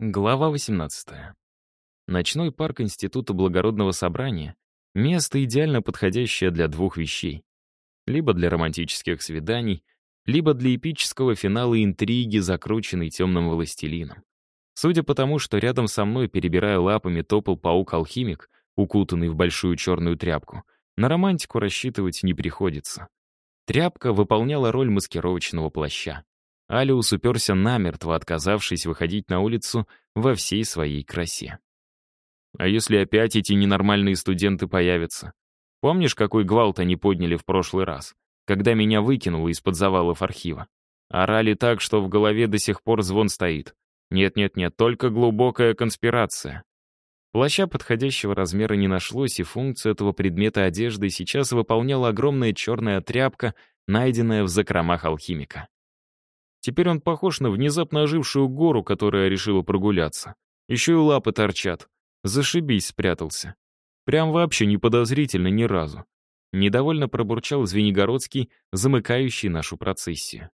Глава 18. Ночной парк Института Благородного Собрания — место, идеально подходящее для двух вещей. Либо для романтических свиданий, либо для эпического финала интриги, закрученной темным властелином. Судя по тому, что рядом со мной, перебирая лапами, топал паук-алхимик, укутанный в большую черную тряпку, на романтику рассчитывать не приходится. Тряпка выполняла роль маскировочного плаща. Алиус уперся намертво, отказавшись выходить на улицу во всей своей красе. А если опять эти ненормальные студенты появятся? Помнишь, какой гвалт они подняли в прошлый раз, когда меня выкинуло из-под завалов архива? Орали так, что в голове до сих пор звон стоит. Нет-нет-нет, только глубокая конспирация. Плаща подходящего размера не нашлось, и функцию этого предмета одежды сейчас выполняла огромная черная тряпка, найденная в закромах алхимика. Теперь он похож на внезапно ожившую гору, которая решила прогуляться. Еще и лапы торчат. Зашибись, спрятался. Прям вообще не подозрительно ни разу. Недовольно пробурчал Звенигородский, замыкающий нашу процессию.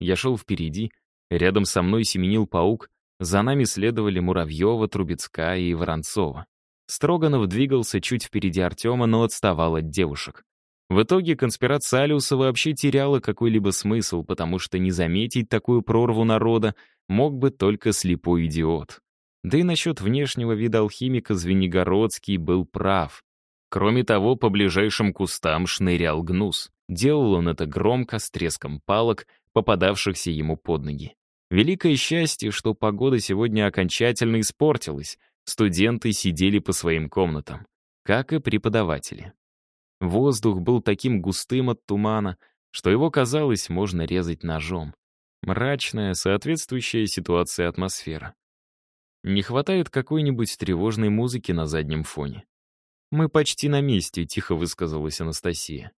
Я шел впереди, рядом со мной семенил паук, за нами следовали Муравьева, Трубецкая и Воронцова. Строганов двигался чуть впереди Артема, но отставал от девушек. В итоге конспирация Алиуса вообще теряла какой-либо смысл, потому что не заметить такую прорву народа мог бы только слепой идиот. Да и насчет внешнего вида алхимика Звенигородский был прав. Кроме того, по ближайшим кустам шнырял гнус. Делал он это громко, с треском палок, попадавшихся ему под ноги. Великое счастье, что погода сегодня окончательно испортилась. Студенты сидели по своим комнатам, как и преподаватели. Воздух был таким густым от тумана, что его, казалось, можно резать ножом. Мрачная, соответствующая ситуации атмосфера. Не хватает какой-нибудь тревожной музыки на заднем фоне. «Мы почти на месте», — тихо высказалась Анастасия.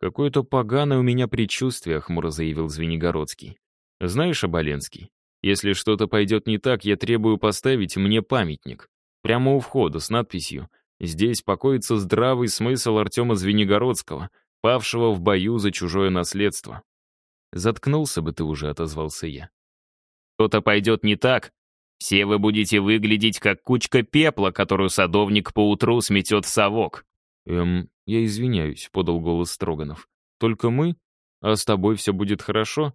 «Какое-то поганое у меня предчувствие», — хмуро заявил Звенигородский. «Знаешь, Оболенский, если что-то пойдет не так, я требую поставить мне памятник. Прямо у входа с надписью Здесь покоится здравый смысл Артема Звенигородского, павшего в бою за чужое наследство. «Заткнулся бы ты уже», — отозвался я. «Что-то пойдет не так. Все вы будете выглядеть как кучка пепла, которую садовник поутру сметет в совок». «Эм, я извиняюсь», — подал голос Строганов. «Только мы? А с тобой все будет хорошо?»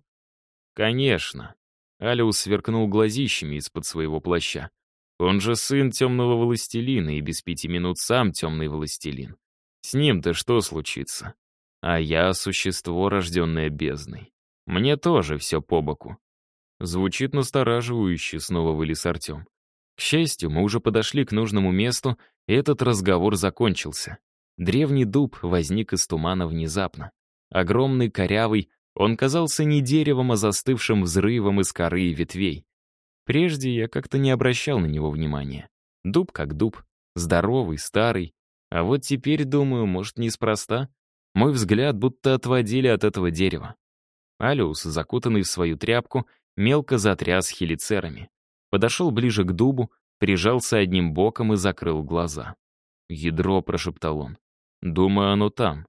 «Конечно». Алиус сверкнул глазищами из-под своего плаща. Он же сын темного властелина и без пяти минут сам темный властелин. С ним-то что случится? А я — существо, рожденное бездной. Мне тоже все по боку. Звучит настораживающе, снова вылез Артем. К счастью, мы уже подошли к нужному месту, и этот разговор закончился. Древний дуб возник из тумана внезапно. Огромный, корявый, он казался не деревом, а застывшим взрывом из коры и ветвей. Прежде я как-то не обращал на него внимания. Дуб как дуб, здоровый, старый. А вот теперь, думаю, может, неспроста. Мой взгляд будто отводили от этого дерева. Алиус, закутанный в свою тряпку, мелко затряс хелицерами. Подошел ближе к дубу, прижался одним боком и закрыл глаза. «Ядро», — прошептал он. «Думаю, оно там.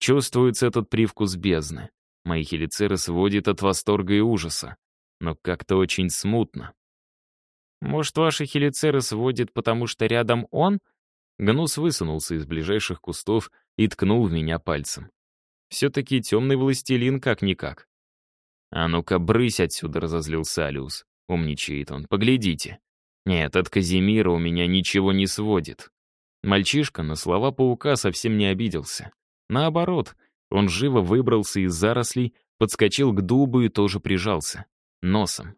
Чувствуется этот привкус бездны. Мои хелицеры сводит от восторга и ужаса но как-то очень смутно. «Может, ваши хелицеры сводит, потому что рядом он?» Гнус высунулся из ближайших кустов и ткнул в меня пальцем. «Все-таки темный властелин как-никак». «А ну-ка, брысь отсюда», — разозлился Алиус. Умничает он. «Поглядите». «Нет, от Казимира у меня ничего не сводит». Мальчишка на слова паука совсем не обиделся. Наоборот, он живо выбрался из зарослей, подскочил к дубу и тоже прижался носом.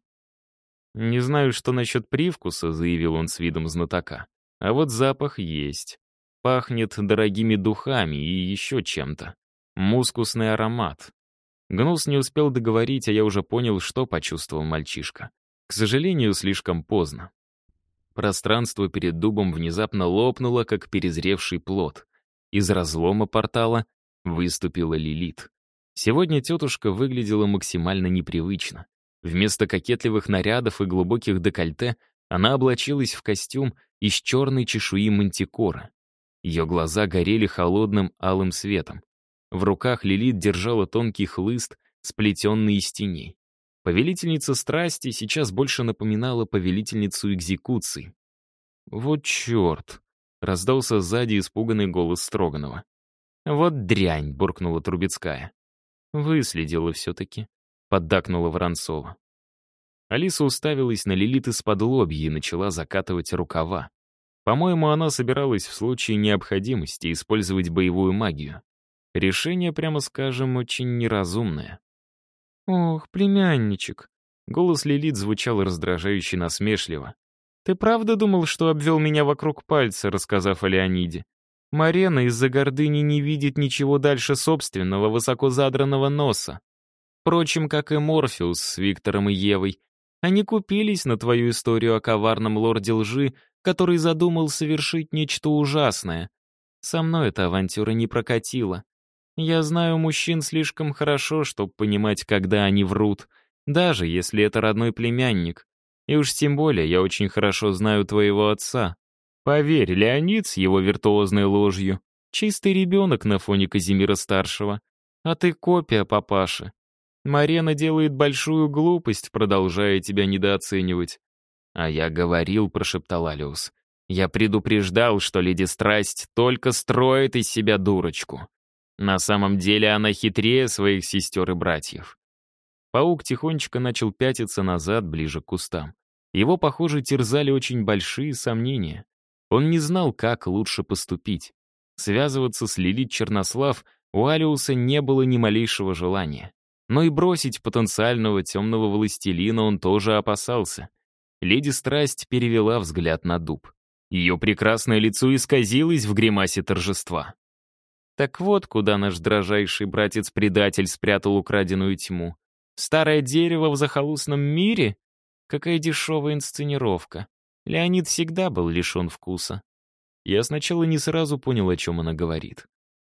«Не знаю, что насчет привкуса», — заявил он с видом знатока. «А вот запах есть. Пахнет дорогими духами и еще чем-то. Мускусный аромат». Гнус не успел договорить, а я уже понял, что почувствовал мальчишка. К сожалению, слишком поздно. Пространство перед дубом внезапно лопнуло, как перезревший плод. Из разлома портала выступила Лилит. Сегодня тетушка выглядела максимально непривычно. Вместо кокетливых нарядов и глубоких декольте она облачилась в костюм из черной чешуи мантикора. Ее глаза горели холодным алым светом. В руках Лилит держала тонкий хлыст, сплетенный из теней. Повелительница страсти сейчас больше напоминала повелительницу экзекуций. «Вот черт!» — раздался сзади испуганный голос Строганова. «Вот дрянь!» — буркнула Трубецкая. «Выследила все-таки», — поддакнула Воронцова. Алиса уставилась на Лилит из-под лобья и начала закатывать рукава. По-моему, она собиралась в случае необходимости использовать боевую магию. Решение, прямо скажем, очень неразумное. «Ох, племянничек!» Голос Лилит звучал раздражающе насмешливо. «Ты правда думал, что обвел меня вокруг пальца, рассказав о Леониде? Марена из-за гордыни не видит ничего дальше собственного высоко задранного носа. Впрочем, как и Морфеус с Виктором и Евой, они купились на твою историю о коварном лорде лжи, который задумал совершить нечто ужасное. Со мной эта авантюра не прокатила. Я знаю мужчин слишком хорошо, чтобы понимать, когда они врут, даже если это родной племянник. И уж тем более я очень хорошо знаю твоего отца. Поверь, Леонид с его виртуозной ложью — чистый ребенок на фоне Казимира-старшего. А ты копия папаши. Марена делает большую глупость, продолжая тебя недооценивать. А я говорил, прошептал Алиус. Я предупреждал, что леди Страсть только строит из себя дурочку. На самом деле она хитрее своих сестер и братьев. Паук тихонечко начал пятиться назад, ближе к кустам. Его, похоже, терзали очень большие сомнения. Он не знал, как лучше поступить. Связываться с Лилит Чернослав у Алиуса не было ни малейшего желания. Но и бросить потенциального темного властелина он тоже опасался. Леди Страсть перевела взгляд на дуб. Ее прекрасное лицо исказилось в гримасе торжества. Так вот, куда наш дрожайший братец-предатель спрятал украденную тьму. Старое дерево в захолустном мире? Какая дешевая инсценировка. Леонид всегда был лишен вкуса. Я сначала не сразу понял, о чем она говорит.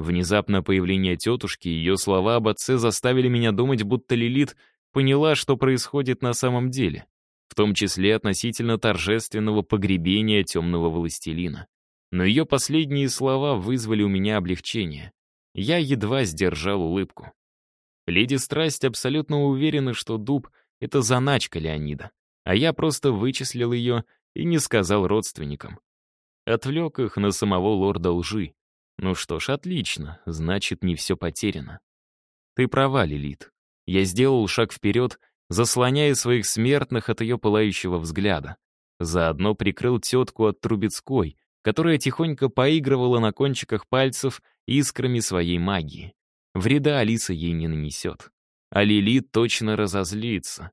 Внезапно появление тетушки и ее слова об отце заставили меня думать, будто Лилит поняла, что происходит на самом деле, в том числе относительно торжественного погребения темного властелина. Но ее последние слова вызвали у меня облегчение. Я едва сдержал улыбку. Леди Страсть абсолютно уверена, что дуб — это заначка Леонида, а я просто вычислил ее и не сказал родственникам. Отвлек их на самого лорда лжи. Ну что ж, отлично, значит, не все потеряно. Ты права, Лилит. Я сделал шаг вперед, заслоняя своих смертных от ее пылающего взгляда. Заодно прикрыл тетку от Трубецкой, которая тихонько поигрывала на кончиках пальцев искрами своей магии. Вреда Алиса ей не нанесет. А Лилит точно разозлится.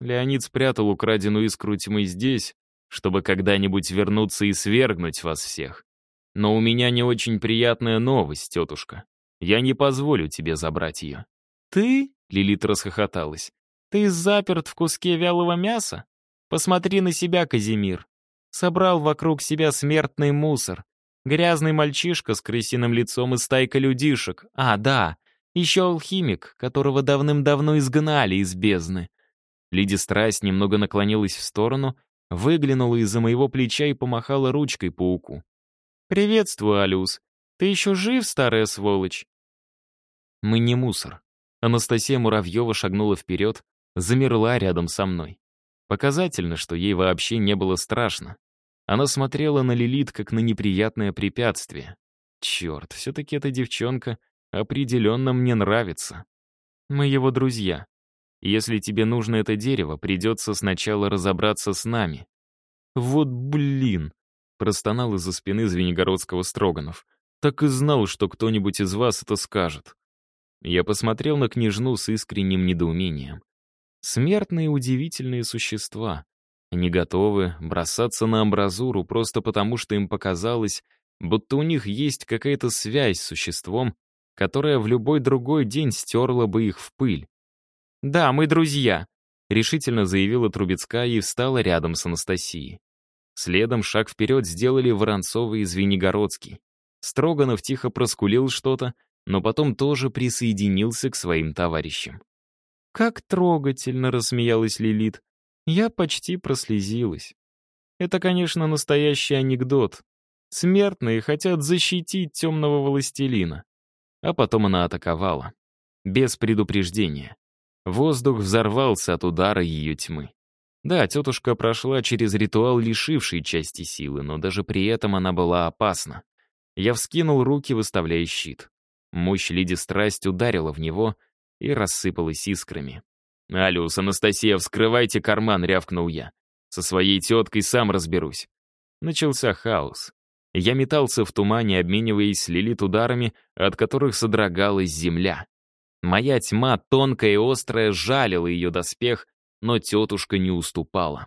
Леонид спрятал украденную искру тьмы здесь, чтобы когда-нибудь вернуться и свергнуть вас всех. Но у меня не очень приятная новость, тетушка. Я не позволю тебе забрать ее». «Ты?» — Лилит расхохоталась. «Ты заперт в куске вялого мяса? Посмотри на себя, Казимир. Собрал вокруг себя смертный мусор. Грязный мальчишка с крысиным лицом и стайка людишек. А, да, еще алхимик, которого давным-давно изгнали из бездны. Лиди Страсть немного наклонилась в сторону, выглянула из-за моего плеча и помахала ручкой пауку. «Приветствую, Алюс. Ты еще жив, старая сволочь?» «Мы не мусор». Анастасия Муравьева шагнула вперед, замерла рядом со мной. Показательно, что ей вообще не было страшно. Она смотрела на Лилит как на неприятное препятствие. Черт, все-таки эта девчонка определенно мне нравится. Мы его друзья. Если тебе нужно это дерево, придется сначала разобраться с нами. Вот блин, простонал из-за спины Звенигородского Строганов. Так и знал, что кто-нибудь из вас это скажет. Я посмотрел на княжну с искренним недоумением. Смертные удивительные существа. Они готовы бросаться на амбразуру просто потому, что им показалось, будто у них есть какая-то связь с существом, которая в любой другой день стерла бы их в пыль. «Да, мы друзья», — решительно заявила Трубецкая и встала рядом с Анастасией. Следом шаг вперед сделали Воронцовый и Звенигородский. Строганов тихо проскулил что-то, но потом тоже присоединился к своим товарищам. «Как трогательно!» — рассмеялась Лилит. Я почти прослезилась. Это, конечно, настоящий анекдот. Смертные хотят защитить темного властелина. А потом она атаковала. Без предупреждения. Воздух взорвался от удара ее тьмы. Да, тетушка прошла через ритуал, лишивший части силы, но даже при этом она была опасна. Я вскинул руки, выставляя щит. Мощь Лиди Страсть ударила в него и рассыпалась искрами. «Алиус, Анастасия, вскрывайте карман!» — рявкнул я. «Со своей теткой сам разберусь». Начался хаос. Я метался в тумане, обмениваясь с Лилит ударами, от которых содрогалась земля. Моя тьма, тонкая и острая, жалила ее доспех, но тетушка не уступала.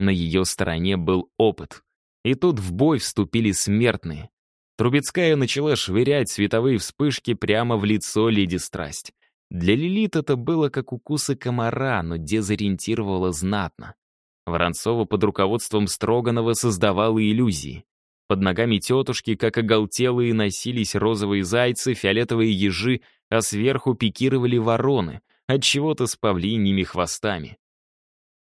На ее стороне был опыт. И тут в бой вступили смертные. Трубецкая начала швырять световые вспышки прямо в лицо Леди Страсть. Для Лилит это было как укусы комара, но дезориентировало знатно. Воронцова под руководством Строганова создавала иллюзии. Под ногами тетушки, как оголтелые, носились розовые зайцы, фиолетовые ежи, а сверху пикировали вороны, от чего то с павлиньими хвостами.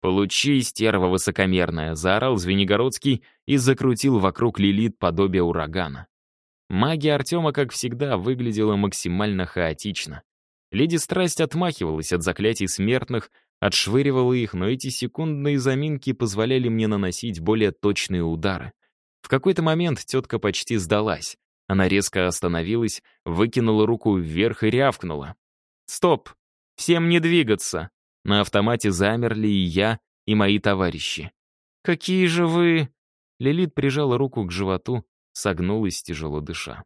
«Получи, стерва высокомерная!» — заорал Звенигородский и закрутил вокруг Лилит подобие урагана. Магия Артема, как всегда, выглядела максимально хаотично. Леди Страсть отмахивалась от заклятий смертных, отшвыривала их, но эти секундные заминки позволяли мне наносить более точные удары. В какой-то момент тетка почти сдалась. Она резко остановилась, выкинула руку вверх и рявкнула. «Стоп! Всем не двигаться!» На автомате замерли и я, и мои товарищи. «Какие же вы...» Лилит прижала руку к животу, согнулась, тяжело дыша.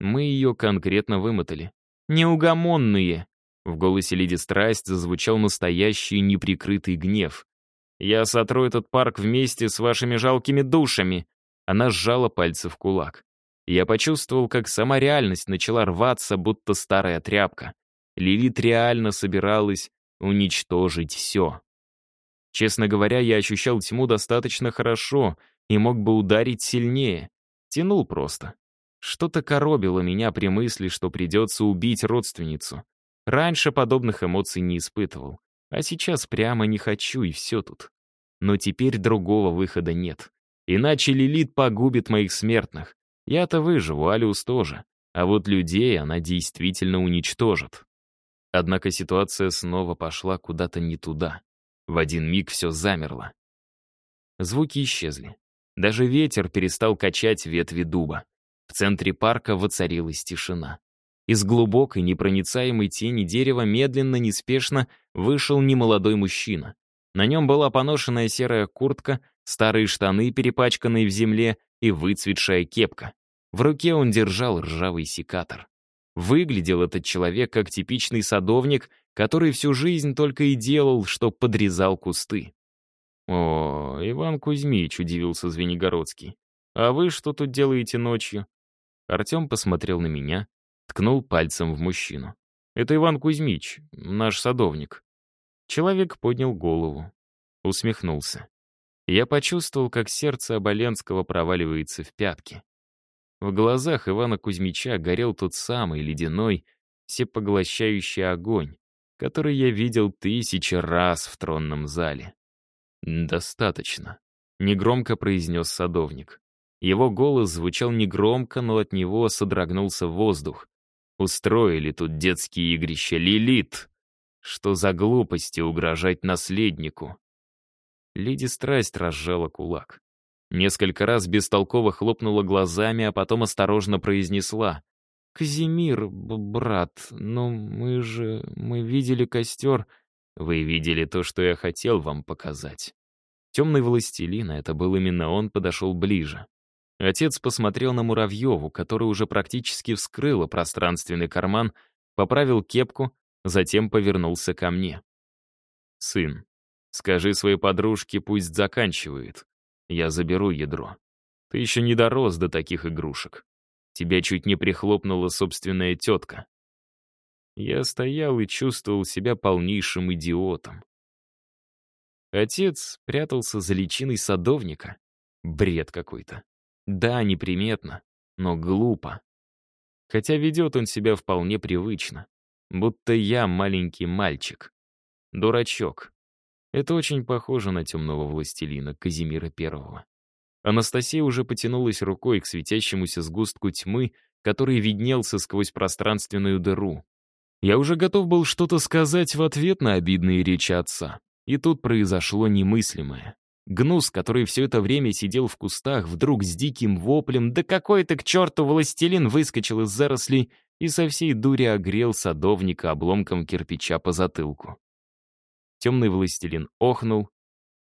Мы ее конкретно вымотали. «Неугомонные!» В голосе Леди Страсть зазвучал настоящий неприкрытый гнев. «Я сотру этот парк вместе с вашими жалкими душами!» Она сжала пальцы в кулак. Я почувствовал, как сама реальность начала рваться, будто старая тряпка. Лилит реально собиралась уничтожить все. Честно говоря, я ощущал тьму достаточно хорошо и мог бы ударить сильнее. Тянул просто. Что-то коробило меня при мысли, что придется убить родственницу. Раньше подобных эмоций не испытывал. А сейчас прямо не хочу, и все тут. Но теперь другого выхода нет. Иначе Лилит погубит моих смертных. Я-то выживу, Алиус тоже. А вот людей она действительно уничтожит. Однако ситуация снова пошла куда-то не туда. В один миг все замерло. Звуки исчезли. Даже ветер перестал качать ветви дуба. В центре парка воцарилась тишина. Из глубокой, непроницаемой тени дерева медленно, неспешно вышел немолодой мужчина. На нем была поношенная серая куртка, старые штаны, перепачканные в земле, и выцветшая кепка. В руке он держал ржавый секатор. Выглядел этот человек как типичный садовник, который всю жизнь только и делал, что подрезал кусты. «О, Иван Кузьмич», — удивился Звенигородский. «А вы что тут делаете ночью?» Артем посмотрел на меня, ткнул пальцем в мужчину. «Это Иван Кузьмич, наш садовник». Человек поднял голову, усмехнулся. Я почувствовал, как сердце Оболенского проваливается в пятки. В глазах Ивана Кузьмича горел тот самый ледяной, всепоглощающий огонь, который я видел тысячи раз в тронном зале. «Достаточно», — негромко произнес садовник. Его голос звучал негромко, но от него содрогнулся воздух. «Устроили тут детские игрища Лилит! Что за глупости угрожать наследнику?» Леди Страсть разжала кулак. Несколько раз бестолково хлопнула глазами, а потом осторожно произнесла. «Казимир, брат, но мы же... мы видели костер...» «Вы видели то, что я хотел вам показать». Темный властелин, а это был именно он, подошел ближе. Отец посмотрел на Муравьеву, которая уже практически вскрыла пространственный карман, поправил кепку, затем повернулся ко мне. «Сын, скажи своей подружке, пусть заканчивает. Я заберу ядро. Ты еще не дорос до таких игрушек. Тебя чуть не прихлопнула собственная тетка. Я стоял и чувствовал себя полнейшим идиотом. Отец прятался за личиной садовника. Бред какой-то. Да, неприметно, но глупо. Хотя ведет он себя вполне привычно. Будто я маленький мальчик. Дурачок. Это очень похоже на темного властелина Казимира Первого. Анастасия уже потянулась рукой к светящемуся сгустку тьмы, который виднелся сквозь пространственную дыру. Я уже готов был что-то сказать в ответ на обидные речи отца. И тут произошло немыслимое. Гнус, который все это время сидел в кустах, вдруг с диким воплем «Да какой ты к черту властелин!» выскочил из зарослей и со всей дури огрел садовника обломком кирпича по затылку. Темный властелин охнул,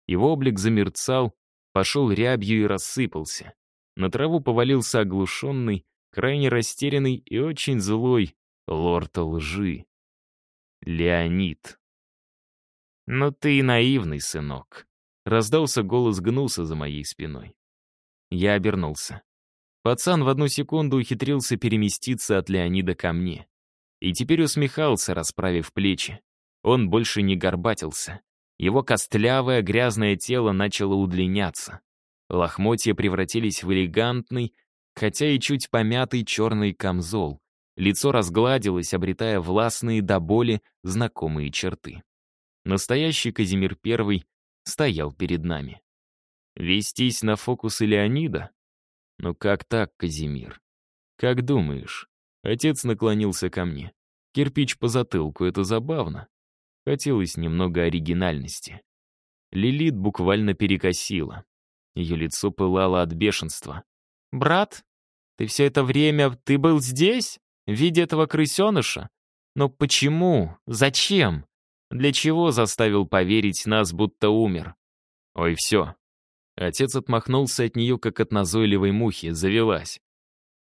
его облик замерцал, пошел рябью и рассыпался. На траву повалился оглушенный, крайне растерянный и очень злой лорд лжи. Леонид. «Ну ты и наивный, сынок», — раздался голос Гнуса за моей спиной. Я обернулся. Пацан в одну секунду ухитрился переместиться от Леонида ко мне. И теперь усмехался, расправив плечи. Он больше не горбатился. Его костлявое грязное тело начало удлиняться. Лохмотья превратились в элегантный, хотя и чуть помятый черный камзол. Лицо разгладилось, обретая властные до боли знакомые черты. Настоящий Казимир I стоял перед нами. Вестись на фокусы Леонида? Ну как так, Казимир? Как думаешь? Отец наклонился ко мне. Кирпич по затылку — это забавно. Хотелось немного оригинальности. Лилит буквально перекосила. Ее лицо пылало от бешенства. «Брат, ты все это время, ты был здесь? В виде этого крысеныша? Но почему? Зачем? Для чего заставил поверить нас, будто умер? Ой, все. Отец отмахнулся от нее, как от назойливой мухи, завелась.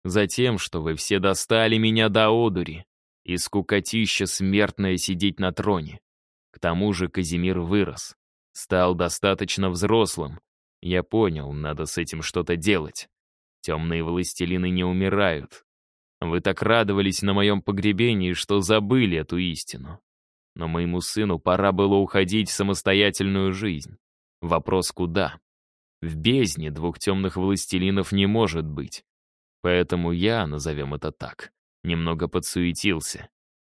Затем, что вы все достали меня до одури, и скукотища смертная сидеть на троне. К тому же Казимир вырос, стал достаточно взрослым. Я понял, надо с этим что-то делать. Темные властелины не умирают. Вы так радовались на моем погребении, что забыли эту истину. Но моему сыну пора было уходить в самостоятельную жизнь. Вопрос куда? В бездне двух темных властелинов не может быть. Поэтому я, назовем это так, немного подсуетился.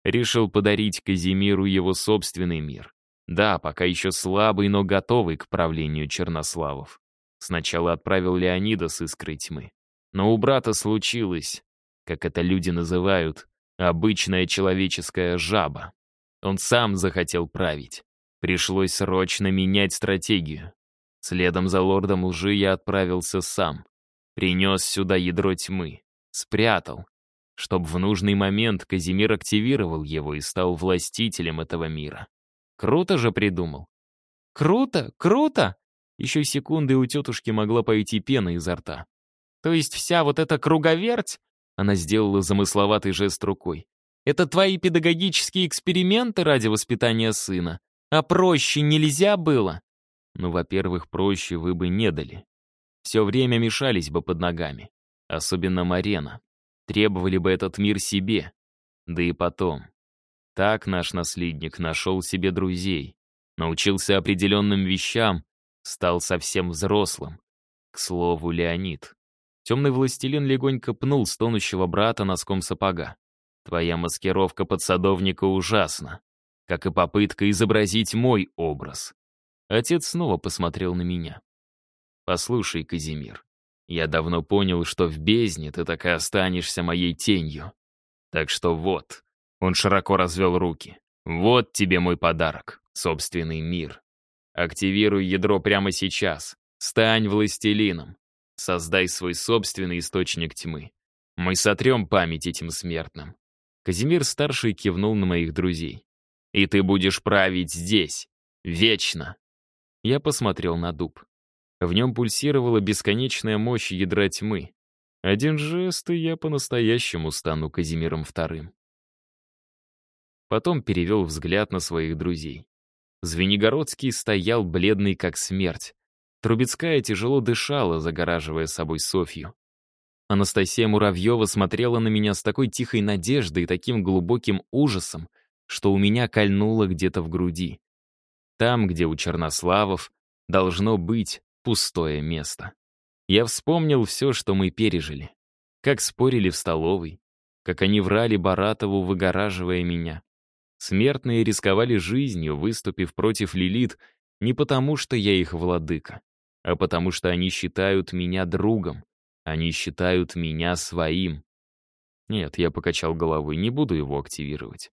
Решил подарить Казимиру его собственный мир. Да, пока еще слабый, но готовый к правлению Чернославов. Сначала отправил Леонида с искрой тьмы. Но у брата случилось, как это люди называют, обычная человеческая жаба. Он сам захотел править. Пришлось срочно менять стратегию. Следом за лордом лжи я отправился сам. Принес сюда ядро тьмы. Спрятал. Чтоб в нужный момент Казимир активировал его и стал властителем этого мира. Круто же придумал. Круто, круто! Еще секунды у тетушки могла пойти пена изо рта. То есть вся вот эта круговерть, она сделала замысловатый жест рукой, это твои педагогические эксперименты ради воспитания сына. А проще нельзя было? Ну, во-первых, проще вы бы не дали. Все время мешались бы под ногами. Особенно Марена. Требовали бы этот мир себе. Да и потом. Так наш наследник нашел себе друзей. Научился определенным вещам. Стал совсем взрослым. К слову, Леонид. Темный властелин легонько пнул стонущего брата носком сапога. Твоя маскировка подсадовника ужасна, как и попытка изобразить мой образ. Отец снова посмотрел на меня. Послушай, Казимир, я давно понял, что в бездне ты так и останешься моей тенью. Так что вот, он широко развел руки. Вот тебе мой подарок, собственный мир. Активируй ядро прямо сейчас. Стань властелином. Создай свой собственный источник тьмы. Мы сотрем память этим смертным. Казимир-старший кивнул на моих друзей. «И ты будешь править здесь. Вечно!» Я посмотрел на дуб. В нем пульсировала бесконечная мощь ядра тьмы. Один жест, и я по-настоящему стану Казимиром Вторым. Потом перевел взгляд на своих друзей. Звенигородский стоял бледный как смерть. Трубецкая тяжело дышала, загораживая собой Софью. Анастасия Муравьева смотрела на меня с такой тихой надеждой и таким глубоким ужасом, что у меня кольнуло где-то в груди. Там, где у Чернославов, должно быть пустое место. Я вспомнил все, что мы пережили. Как спорили в столовой, как они врали Баратову, выгораживая меня. Смертные рисковали жизнью, выступив против Лилит, не потому, что я их владыка, а потому, что они считают меня другом, они считают меня своим. Нет, я покачал головой, не буду его активировать.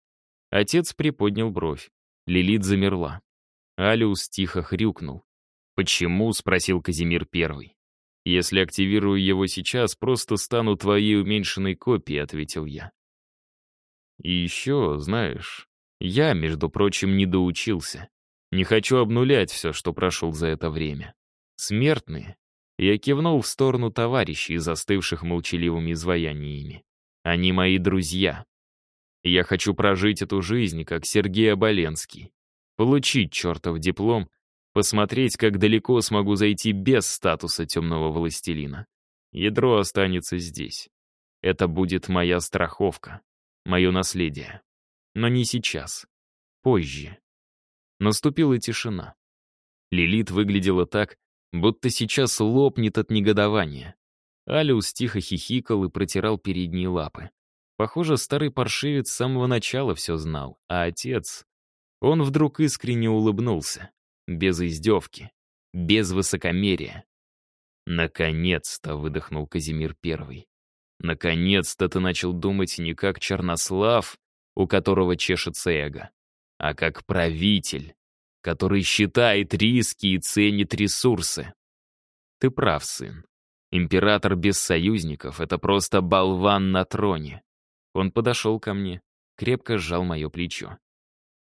Отец приподнял бровь. Лилит замерла. Алиус тихо хрюкнул. «Почему?» — спросил Казимир Первый. «Если активирую его сейчас, просто стану твоей уменьшенной копией», — ответил я. «И еще, знаешь, я, между прочим, не доучился. Не хочу обнулять все, что прошел за это время. Смертные». Я кивнул в сторону товарищей, застывших молчаливыми изваяниями. «Они мои друзья. Я хочу прожить эту жизнь, как Сергей Оболенский. Получить чертов диплом — Посмотреть, как далеко смогу зайти без статуса темного властелина. Ядро останется здесь. Это будет моя страховка, мое наследие. Но не сейчас. Позже. Наступила тишина. Лилит выглядела так, будто сейчас лопнет от негодования. Алиус тихо хихикал и протирал передние лапы. Похоже, старый паршивец с самого начала все знал, а отец... Он вдруг искренне улыбнулся без издевки, без высокомерия. «Наконец-то!» — выдохнул Казимир Первый. «Наконец-то ты начал думать не как Чернослав, у которого чешется эго, а как правитель, который считает риски и ценит ресурсы. Ты прав, сын. Император без союзников — это просто болван на троне. Он подошел ко мне, крепко сжал мое плечо.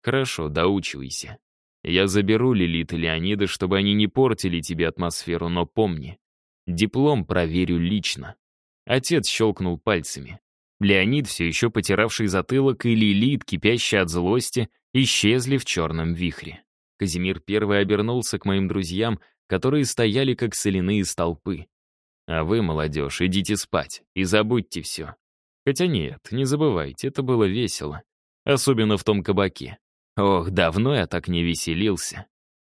Хорошо, доучивайся. Я заберу Лилит и Леонида, чтобы они не портили тебе атмосферу, но помни, диплом проверю лично». Отец щелкнул пальцами. Леонид, все еще потиравший затылок, и Лилит, кипящая от злости, исчезли в черном вихре. Казимир первый обернулся к моим друзьям, которые стояли как соляные столпы. «А вы, молодежь, идите спать и забудьте все. Хотя нет, не забывайте, это было весело. Особенно в том кабаке. Ох, давно я так не веселился.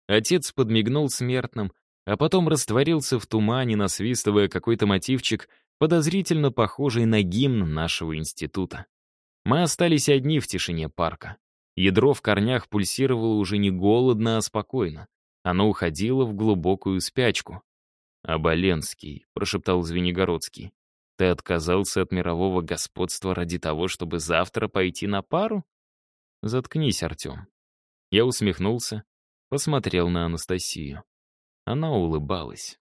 Отец подмигнул смертным, а потом растворился в тумане, насвистывая какой-то мотивчик, подозрительно похожий на гимн нашего института. Мы остались одни в тишине парка. Ядро в корнях пульсировало уже не голодно, а спокойно. Оно уходило в глубокую спячку. «Оболенский», — прошептал Звенигородский, — «ты отказался от мирового господства ради того, чтобы завтра пойти на пару?» «Заткнись, Артем». Я усмехнулся, посмотрел на Анастасию. Она улыбалась.